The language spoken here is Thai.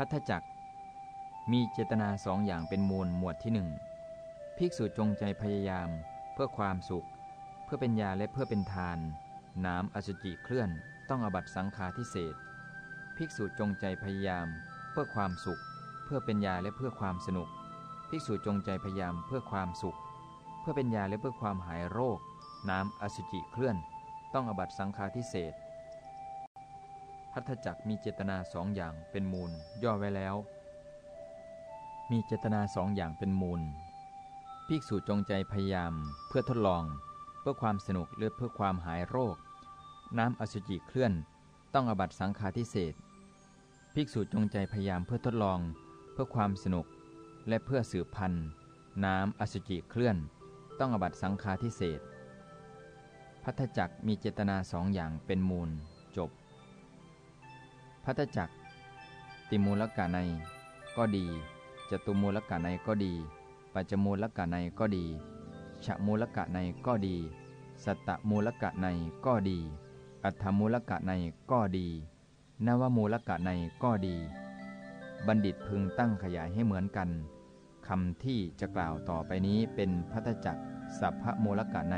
พัทธจักมีเจตนาสองอย่างเป็นมูลหมวดที่หนึ่งภิกษุจงใจพยายาม เพื่อความสุข เพื่อเป็นยาและเพื่อเป็นทาน น้ำอสุจิเคลื่อนต้องอบัตสังฆาทิเศษภิกษุจงใจพยายาม เพื่อความสุข เพื่อเป็นยาและเพื่อความสนุก ภิกษุจงใจพยายามเพื่อความสุข เพื่อเป็นยาและเพื่อความหายโรค น้ำอสุจิเคลื่อน ต้องอบัตสังฆาทิเศษ พัทธจักมีเจตนาสองอย่างเป็นมูล ย่อไว้แล้ว มีเจตนาสองอย่างเป็นมูล ภิกษุจงใจพยายาม เพื่อทดลอง เพื่อความสนุกหรือเพื่อความหายโรค น้ำอสุจิเคลื่อน ต้องอบัตสังฆาทิเศษภิกษุจงใจพยายามเพื่อทดลอง เพื่อความสนุก และเพื่อสืบพันธุ์ น้ำอสุจิเคลื่อน ต้องอบัตสังฆาทิเศษพัทธจักมีเจตนาสองอย่างเป็นมูล จบ พัทธจักติมูลกะในก็ดีจตุมูลกะในก็ดี ปัจจมูลกะในก็ดีฉะมูลกะในก็ดี สัตตมูลกะในก็ดี อัฏฐมูลกะในก็ดี นวมูลกะในก็ดี บัณฑิตพึงตั้งขยายให้เหมือนกันคำที่จะกล่าวต่อไปนี้เป็นพัทธจักสัพพมูลกะใน